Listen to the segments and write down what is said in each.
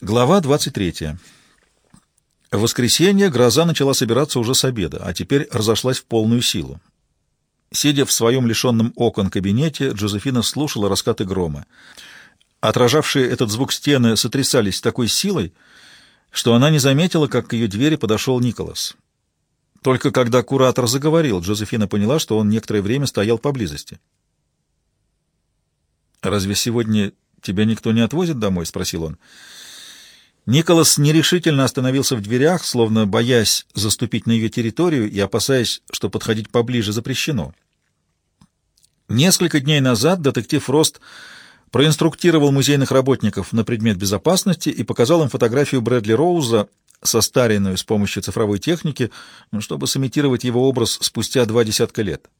Глава 23. В воскресенье гроза начала собираться уже с обеда, а теперь разошлась в полную силу. Сидя в своем лишенном окон кабинете, Джозефина слушала раскаты грома. Отражавшие этот звук стены сотрясались с такой силой, что она не заметила, как к ее двери подошел Николас. Только когда куратор заговорил, Джозефина поняла, что он некоторое время стоял поблизости. «Разве сегодня тебя никто не отвозит домой?» — спросил он. Николас нерешительно остановился в дверях, словно боясь заступить на ее территорию и опасаясь, что подходить поближе запрещено. Несколько дней назад детектив Рост проинструктировал музейных работников на предмет безопасности и показал им фотографию Брэдли Роуза, состаренную с помощью цифровой техники, чтобы сымитировать его образ спустя два десятка лет.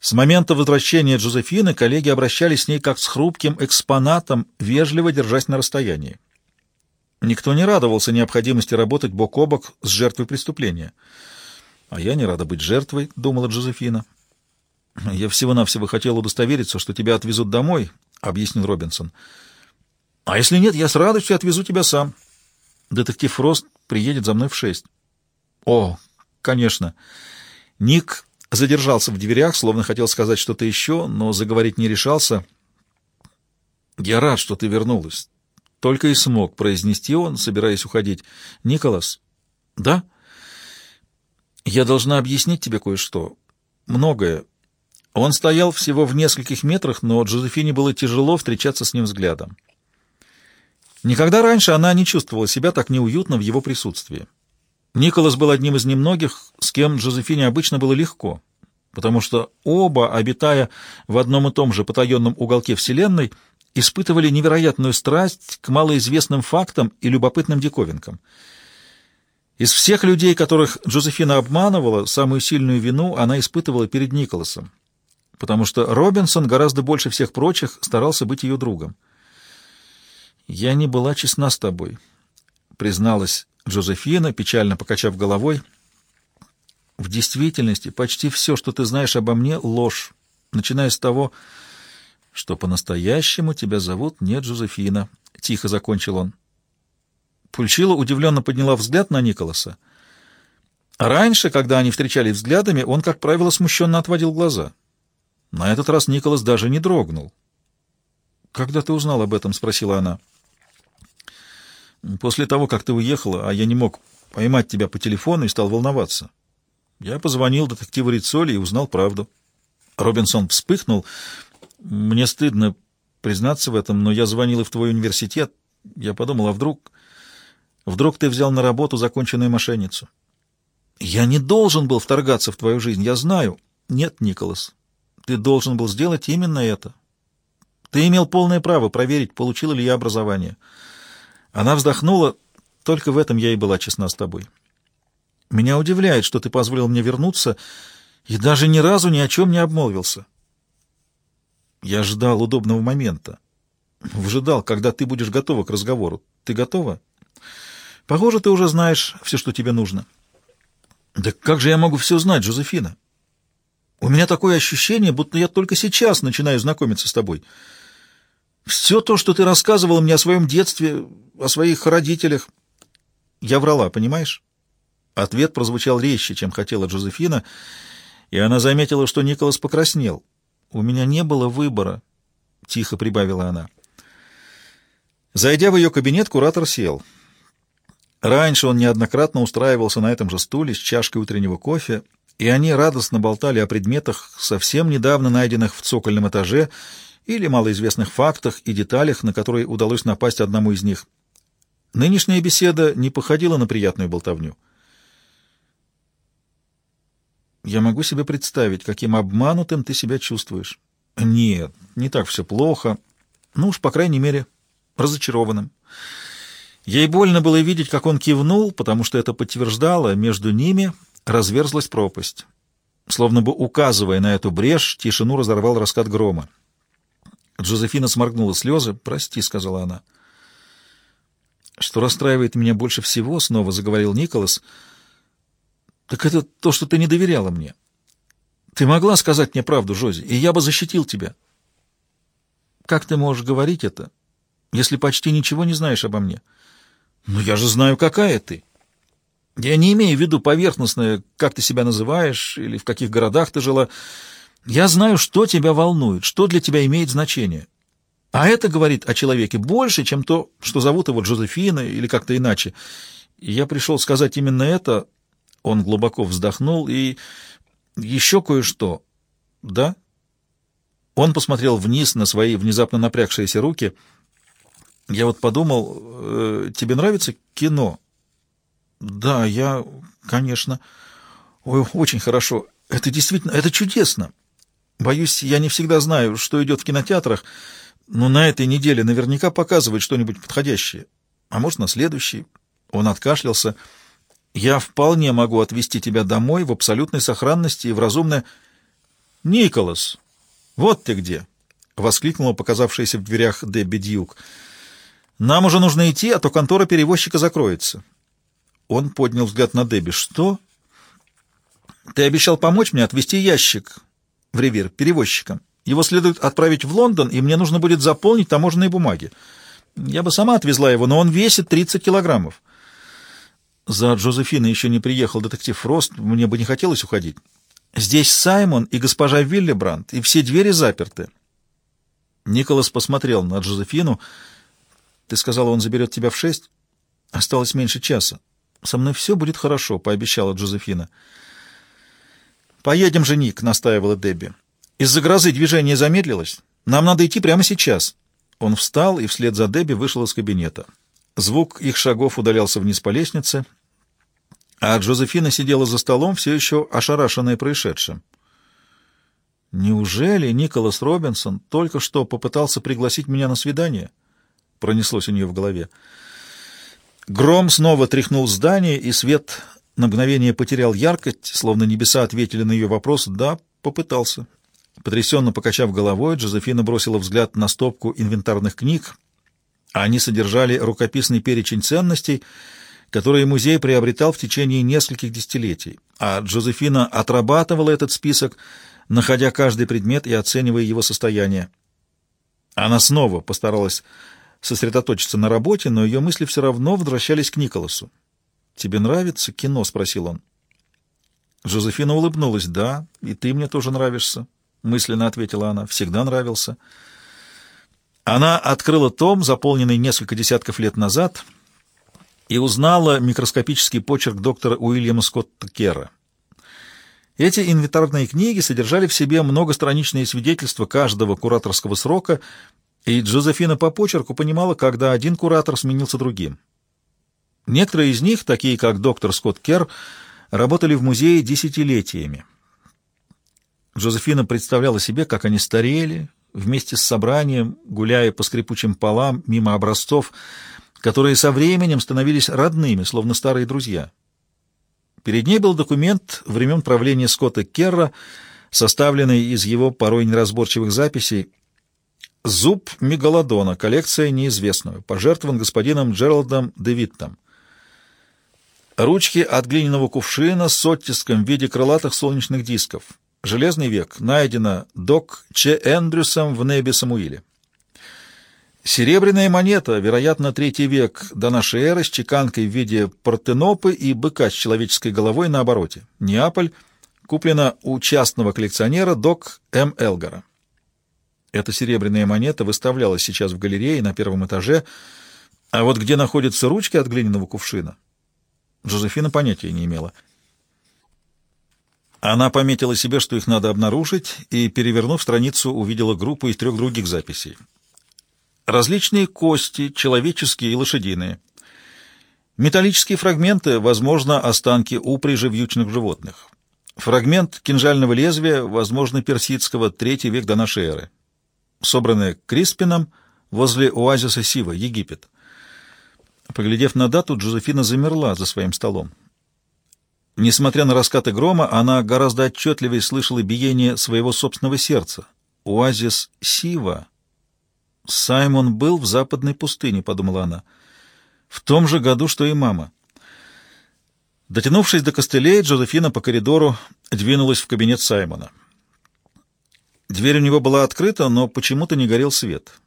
С момента возвращения Джозефины коллеги обращались с ней как с хрупким экспонатом, вежливо держась на расстоянии. Никто не радовался необходимости работать бок о бок с жертвой преступления. «А я не рада быть жертвой», — думала Джозефина. «Я всего-навсего хотел удостовериться, что тебя отвезут домой», — объяснил Робинсон. «А если нет, я с радостью отвезу тебя сам. Детектив Фрост приедет за мной в шесть». «О, конечно». Ник задержался в дверях, словно хотел сказать что-то еще, но заговорить не решался. «Я рад, что ты вернулась. Только и смог произнести он, собираясь уходить. «Николас?» «Да?» «Я должна объяснить тебе кое-что. Многое. Он стоял всего в нескольких метрах, но Джозефине было тяжело встречаться с ним взглядом. Никогда раньше она не чувствовала себя так неуютно в его присутствии. Николас был одним из немногих, с кем Джозефине обычно было легко, потому что оба, обитая в одном и том же потаенном уголке Вселенной, испытывали невероятную страсть к малоизвестным фактам и любопытным диковинкам. Из всех людей, которых Джозефина обманывала, самую сильную вину она испытывала перед Николасом, потому что Робинсон гораздо больше всех прочих старался быть ее другом. «Я не была честна с тобой», — призналась Джозефина, печально покачав головой. «В действительности почти все, что ты знаешь обо мне, — ложь, начиная с того, что по-настоящему тебя зовут не Джозефина, — тихо закончил он. Пульчила удивленно подняла взгляд на Николаса. Раньше, когда они встречались взглядами, он, как правило, смущенно отводил глаза. На этот раз Николас даже не дрогнул. «Когда ты узнал об этом?» — спросила она. «После того, как ты уехала, а я не мог поймать тебя по телефону и стал волноваться. Я позвонил детективу Рицоли и узнал правду». Робинсон вспыхнул. Мне стыдно признаться в этом, но я звонил и в твой университет. Я подумал, а вдруг... Вдруг ты взял на работу законченную мошенницу? Я не должен был вторгаться в твою жизнь, я знаю. Нет, Николас, ты должен был сделать именно это. Ты имел полное право проверить, получила ли я образование. Она вздохнула, только в этом я и была честна с тобой. Меня удивляет, что ты позволил мне вернуться и даже ни разу ни о чем не обмолвился. Я ждал удобного момента. Вжидал, когда ты будешь готова к разговору. Ты готова? Похоже, ты уже знаешь все, что тебе нужно. Да как же я могу все знать, Жозефина? У меня такое ощущение, будто я только сейчас начинаю знакомиться с тобой. Все то, что ты рассказывала мне о своем детстве, о своих родителях, я врала, понимаешь? Ответ прозвучал резче, чем хотела Джозефина, и она заметила, что Николас покраснел. «У меня не было выбора», — тихо прибавила она. Зайдя в ее кабинет, куратор сел. Раньше он неоднократно устраивался на этом же стуле с чашкой утреннего кофе, и они радостно болтали о предметах, совсем недавно найденных в цокольном этаже, или малоизвестных фактах и деталях, на которые удалось напасть одному из них. Нынешняя беседа не походила на приятную болтовню. Я могу себе представить, каким обманутым ты себя чувствуешь. Нет, не так все плохо. Ну уж, по крайней мере, разочарованным. Ей больно было видеть, как он кивнул, потому что это подтверждало, между ними разверзлась пропасть. Словно бы указывая на эту брешь, тишину разорвал раскат грома. Джозефина сморгнула слезы. «Прости», — сказала она. «Что расстраивает меня больше всего», — снова заговорил Николас, — так это то, что ты не доверяла мне. Ты могла сказать мне правду, Жози, и я бы защитил тебя. Как ты можешь говорить это, если почти ничего не знаешь обо мне? Ну, я же знаю, какая ты. Я не имею в виду поверхностное, как ты себя называешь или в каких городах ты жила. Я знаю, что тебя волнует, что для тебя имеет значение. А это говорит о человеке больше, чем то, что зовут его Джозефина или как-то иначе. И я пришел сказать именно это. Он глубоко вздохнул и... Еще кое-что. Да? Он посмотрел вниз на свои внезапно напрягшиеся руки. Я вот подумал, э, тебе нравится кино? Да, я, конечно. Ой, очень хорошо. Это действительно, это чудесно. Боюсь, я не всегда знаю, что идет в кинотеатрах, но на этой неделе наверняка показывают что-нибудь подходящее. А может, на следующий. Он откашлялся. Я вполне могу отвезти тебя домой в абсолютной сохранности и в разумное... Николас, вот ты где! — воскликнула показавшаяся в дверях Дебби Дьюк. «Нам уже нужно идти, а то контора перевозчика закроется». Он поднял взгляд на Дебби. «Что?» «Ты обещал помочь мне отвезти ящик в ревир перевозчиком. Его следует отправить в Лондон, и мне нужно будет заполнить таможенные бумаги. Я бы сама отвезла его, но он весит 30 килограммов». За Джозефиной еще не приехал детектив Фрост, мне бы не хотелось уходить. Здесь Саймон и госпожа Виллибранд, и все двери заперты. Николас посмотрел на Джозефину. Ты сказала, он заберет тебя в шесть? Осталось меньше часа. Со мной все будет хорошо, пообещала Джозефина. Поедем же, Ник, настаивала Дебби. Из-за грозы движение замедлилось. Нам надо идти прямо сейчас. Он встал и вслед за Дебби вышел из кабинета. Звук их шагов удалялся вниз по лестнице, а Джозефина сидела за столом, все еще ошарашенная происшедшим. «Неужели Николас Робинсон только что попытался пригласить меня на свидание?» — пронеслось у нее в голове. Гром снова тряхнул здание, и свет на мгновение потерял яркость, словно небеса ответили на ее вопрос «да, попытался». Потрясенно покачав головой, Джозефина бросила взгляд на стопку инвентарных книг, они содержали рукописный перечень ценностей, которые музей приобретал в течение нескольких десятилетий, а Джозефина отрабатывала этот список, находя каждый предмет и оценивая его состояние. Она снова постаралась сосредоточиться на работе, но ее мысли все равно возвращались к Николасу. «Тебе нравится кино?» — спросил он. Джозефина улыбнулась. «Да, и ты мне тоже нравишься», — мысленно ответила она. «Всегда нравился». Она открыла том, заполненный несколько десятков лет назад, и узнала микроскопический почерк доктора Уильяма Скотта Керра. Эти инвентарные книги содержали в себе многостраничные свидетельства каждого кураторского срока, и Джозефина по почерку понимала, когда один куратор сменился другим. Некоторые из них, такие как доктор Скотт Керр, работали в музее десятилетиями. Джозефина представляла себе, как они старели, вместе с собранием, гуляя по скрипучим полам мимо образцов, которые со временем становились родными, словно старые друзья. Перед ней был документ времен правления Скотта Керра, составленный из его порой неразборчивых записей «Зуб мегалодона. Коллекция неизвестную. Пожертвован господином Джералдом Девиттом». Ручки от глиняного кувшина с оттиском в виде крылатых солнечных дисков. Железный век. Найдено док Че Эндрюсом в небе Самуиле. Серебряная монета, вероятно, третий век до нашей эры, с чеканкой в виде партенопы и быка с человеческой головой на обороте. Неаполь. Куплена у частного коллекционера док М. Элгара. Эта серебряная монета выставлялась сейчас в галерее на первом этаже, а вот где находятся ручки от глиняного кувшина, Жозефина понятия не имела — она пометила себе, что их надо обнаружить, и, перевернув страницу, увидела группу из трех других записей. Различные кости, человеческие и лошадиные. Металлические фрагменты, возможно, останки упряжи вьючных животных. Фрагмент кинжального лезвия, возможно, персидского, третий век до нашей эры. Собранное Криспином возле оазиса Сива, Египет. Поглядев на дату, Джозефина замерла за своим столом. Несмотря на раскаты грома, она гораздо отчетливее слышала биение своего собственного сердца. Оазис Сива. Саймон был в западной пустыне, подумала она. В том же году, что и мама. Дотянувшись до костылей, Джозефина по коридору двинулась в кабинет Саймона. Дверь у него была открыта, но почему-то не горел свет.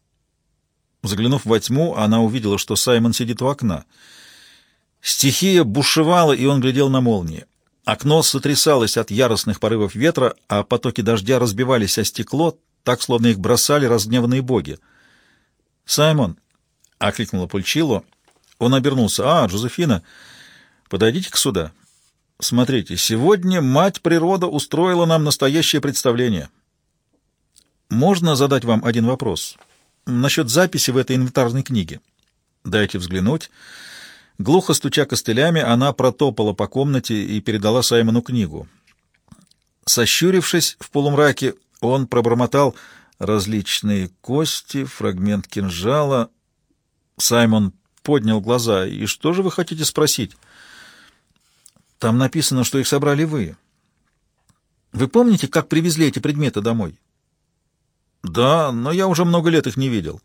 Заглянув во тьму, она увидела, что Саймон сидит у окна. Стихия бушевала, и он глядел на молнии. Окно сотрясалось от яростных порывов ветра, а потоки дождя разбивались о стекло, так, словно их бросали разгневанные боги. «Саймон!» — окликнула Пульчило. Он обернулся. «А, Джозефина, подойдите-ка сюда. Смотрите, сегодня мать природа устроила нам настоящее представление. Можно задать вам один вопрос? Насчет записи в этой инвентарной книге. Дайте взглянуть». Глухо стуча костылями, она протопала по комнате и передала Саймону книгу. Сощурившись в полумраке, он пробормотал различные кости, фрагмент кинжала. Саймон поднял глаза. «И что же вы хотите спросить?» «Там написано, что их собрали вы. Вы помните, как привезли эти предметы домой?» «Да, но я уже много лет их не видел».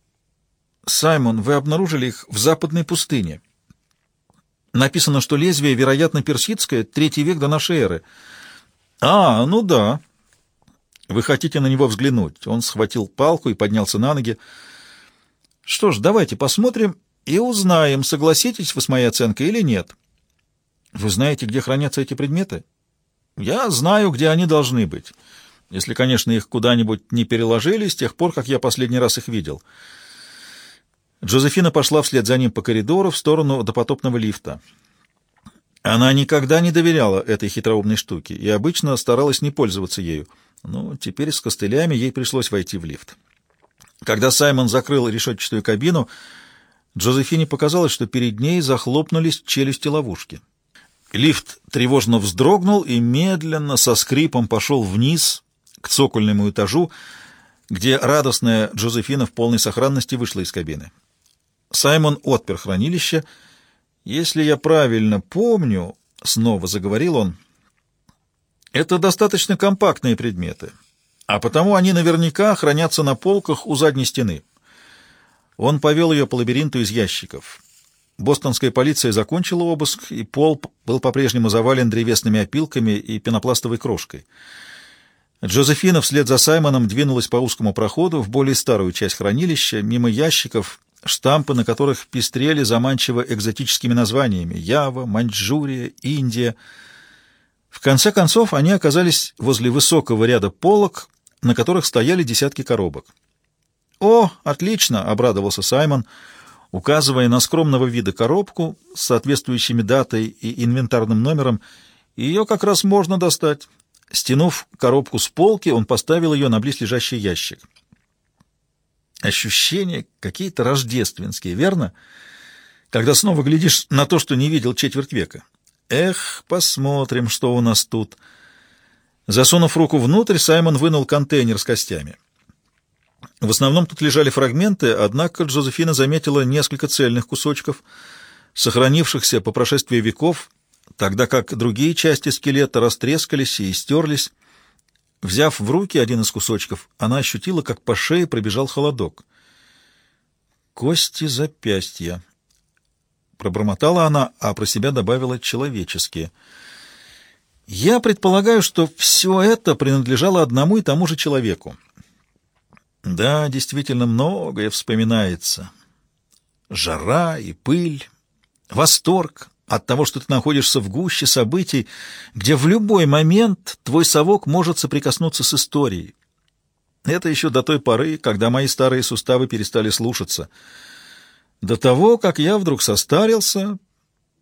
«Саймон, вы обнаружили их в западной пустыне». Написано, что лезвие, вероятно, персидское, третий век до нашей эры. А, ну да. Вы хотите на него взглянуть? Он схватил палку и поднялся на ноги. Что ж, давайте посмотрим и узнаем, согласитесь вы с моей оценкой или нет. Вы знаете, где хранятся эти предметы? Я знаю, где они должны быть. Если, конечно, их куда-нибудь не переложили с тех пор, как я последний раз их видел. Джозефина пошла вслед за ним по коридору в сторону допотопного лифта. Она никогда не доверяла этой хитроумной штуке и обычно старалась не пользоваться ею, но теперь с костылями ей пришлось войти в лифт. Когда Саймон закрыл решетчатую кабину, Джозефине показалось, что перед ней захлопнулись челюсти ловушки. Лифт тревожно вздрогнул и медленно, со скрипом пошел вниз к цокольному этажу, где радостная Джозефина в полной сохранности вышла из кабины. Саймон отпер хранилище. «Если я правильно помню, — снова заговорил он, — это достаточно компактные предметы, а потому они наверняка хранятся на полках у задней стены». Он повел ее по лабиринту из ящиков. Бостонская полиция закончила обыск, и пол был по-прежнему завален древесными опилками и пенопластовой крошкой. Джозефина вслед за Саймоном двинулась по узкому проходу в более старую часть хранилища, мимо ящиков, штампы на которых пестрели заманчиво экзотическими названиями «Ява», «Маньчжурия», «Индия». В конце концов они оказались возле высокого ряда полок, на которых стояли десятки коробок. «О, отлично!» — обрадовался Саймон, указывая на скромного вида коробку с соответствующими датой и инвентарным номером. «Ее как раз можно достать». Стянув коробку с полки, он поставил ее на близлежащий ящик. Ощущения какие-то рождественские, верно? Когда снова глядишь на то, что не видел четверть века. Эх, посмотрим, что у нас тут. Засунув руку внутрь, Саймон вынул контейнер с костями. В основном тут лежали фрагменты, однако Джозефина заметила несколько цельных кусочков, сохранившихся по прошествии веков, тогда как другие части скелета растрескались и стерлись. Взяв в руки один из кусочков, она ощутила, как по шее пробежал холодок. «Кости запястья», — пробормотала она, а про себя добавила «человеческие». «Я предполагаю, что все это принадлежало одному и тому же человеку». Да, действительно, многое вспоминается. Жара и пыль, восторг, от того, что ты находишься в гуще событий, где в любой момент твой совок может соприкоснуться с историей. Это еще до той поры, когда мои старые суставы перестали слушаться. До того, как я вдруг состарился,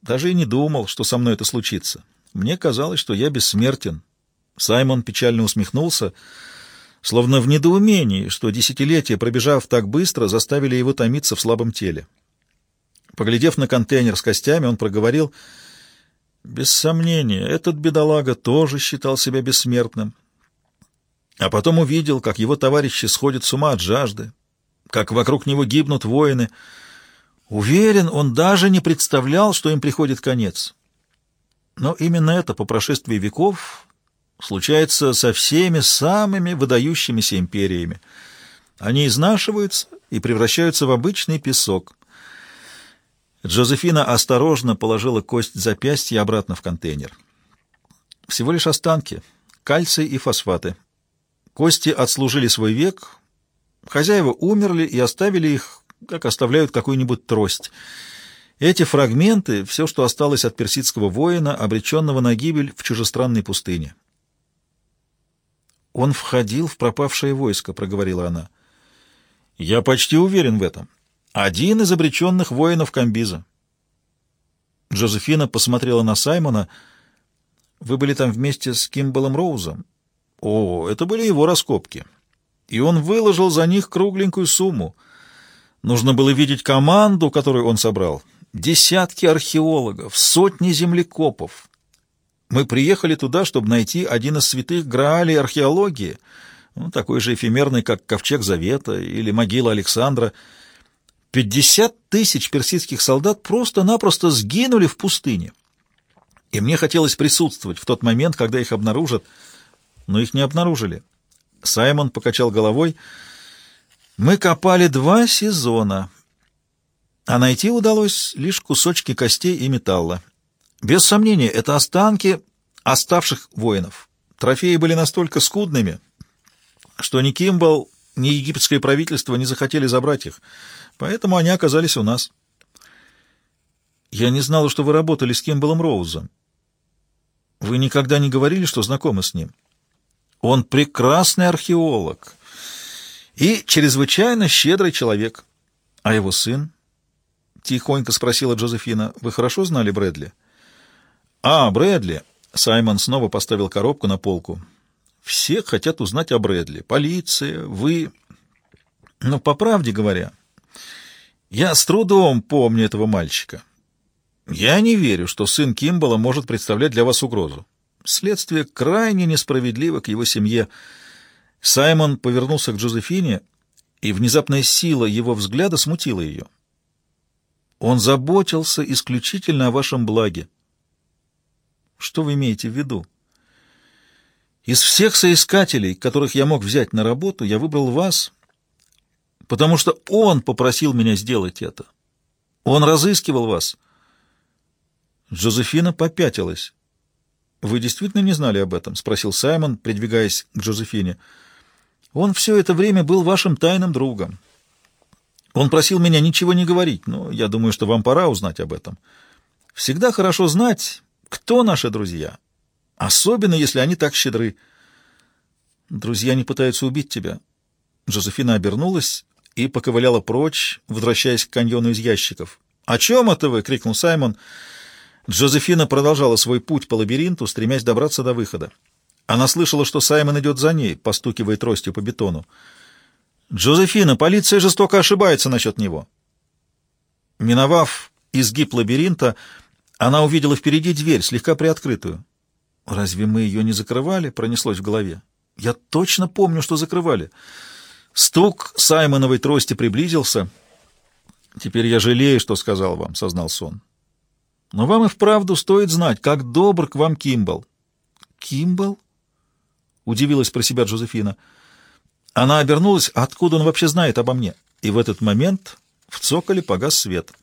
даже и не думал, что со мной это случится. Мне казалось, что я бессмертен. Саймон печально усмехнулся, словно в недоумении, что десятилетия, пробежав так быстро, заставили его томиться в слабом теле. Поглядев на контейнер с костями, он проговорил, «Без сомнения, этот бедолага тоже считал себя бессмертным. А потом увидел, как его товарищи сходят с ума от жажды, как вокруг него гибнут воины. Уверен, он даже не представлял, что им приходит конец. Но именно это по прошествии веков случается со всеми самыми выдающимися империями. Они изнашиваются и превращаются в обычный песок. Джозефина осторожно положила кость запястья обратно в контейнер. Всего лишь останки, кальций и фосфаты. Кости отслужили свой век, хозяева умерли и оставили их, как оставляют какую-нибудь трость. Эти фрагменты — все, что осталось от персидского воина, обреченного на гибель в чужестранной пустыне. «Он входил в пропавшее войско», — проговорила она. «Я почти уверен в этом. Один из обреченных воинов Камбиза». Джозефина посмотрела на Саймона. «Вы были там вместе с Кимбалом Роузом?» «О, это были его раскопки. И он выложил за них кругленькую сумму. Нужно было видеть команду, которую он собрал. Десятки археологов, сотни землекопов, мы приехали туда, чтобы найти один из святых Граалей археологии, ну, такой же эфемерный, как Ковчег Завета или могила Александра. Пятьдесят тысяч персидских солдат просто-напросто сгинули в пустыне. И мне хотелось присутствовать в тот момент, когда их обнаружат, но их не обнаружили. Саймон покачал головой. Мы копали два сезона, а найти удалось лишь кусочки костей и металла. Без сомнения, это останки оставших воинов. Трофеи были настолько скудными, что ни Кимбал, ни египетское правительство не захотели забрать их, поэтому они оказались у нас. Я не знала, что вы работали с Кимбалом Роузом. Вы никогда не говорили, что знакомы с ним. Он прекрасный археолог и чрезвычайно щедрый человек. А его сын? Тихонько спросила Джозефина. Вы хорошо знали Брэдли? «А, Брэдли!» Саймон снова поставил коробку на полку. «Все хотят узнать о Брэдли. Полиция, вы...» «Но по правде говоря, я с трудом помню этого мальчика. Я не верю, что сын Кимбала может представлять для вас угрозу. Следствие крайне несправедливо к его семье». Саймон повернулся к Джозефине, и внезапная сила его взгляда смутила ее. «Он заботился исключительно о вашем благе». Что вы имеете в виду? Из всех соискателей, которых я мог взять на работу, я выбрал вас, потому что он попросил меня сделать это. Он разыскивал вас. Джозефина попятилась. «Вы действительно не знали об этом?» — спросил Саймон, придвигаясь к Джозефине. «Он все это время был вашим тайным другом. Он просил меня ничего не говорить, но я думаю, что вам пора узнать об этом. Всегда хорошо знать, кто наши друзья? Особенно, если они так щедры. Друзья не пытаются убить тебя. Жозефина обернулась и поковыляла прочь, возвращаясь к каньону из ящиков. «О чем это вы?» — крикнул Саймон. Джозефина продолжала свой путь по лабиринту, стремясь добраться до выхода. Она слышала, что Саймон идет за ней, постукивая тростью по бетону. «Джозефина, полиция жестоко ошибается насчет него». Миновав изгиб лабиринта, она увидела впереди дверь, слегка приоткрытую. «Разве мы ее не закрывали?» — пронеслось в голове. «Я точно помню, что закрывали». Стук Саймоновой трости приблизился. «Теперь я жалею, что сказал вам», — сознался он. «Но вам и вправду стоит знать, как добр к вам Кимбал». «Кимбал?» — удивилась про себя Джозефина. Она обернулась, откуда он вообще знает обо мне. И в этот момент в цоколе погас свет —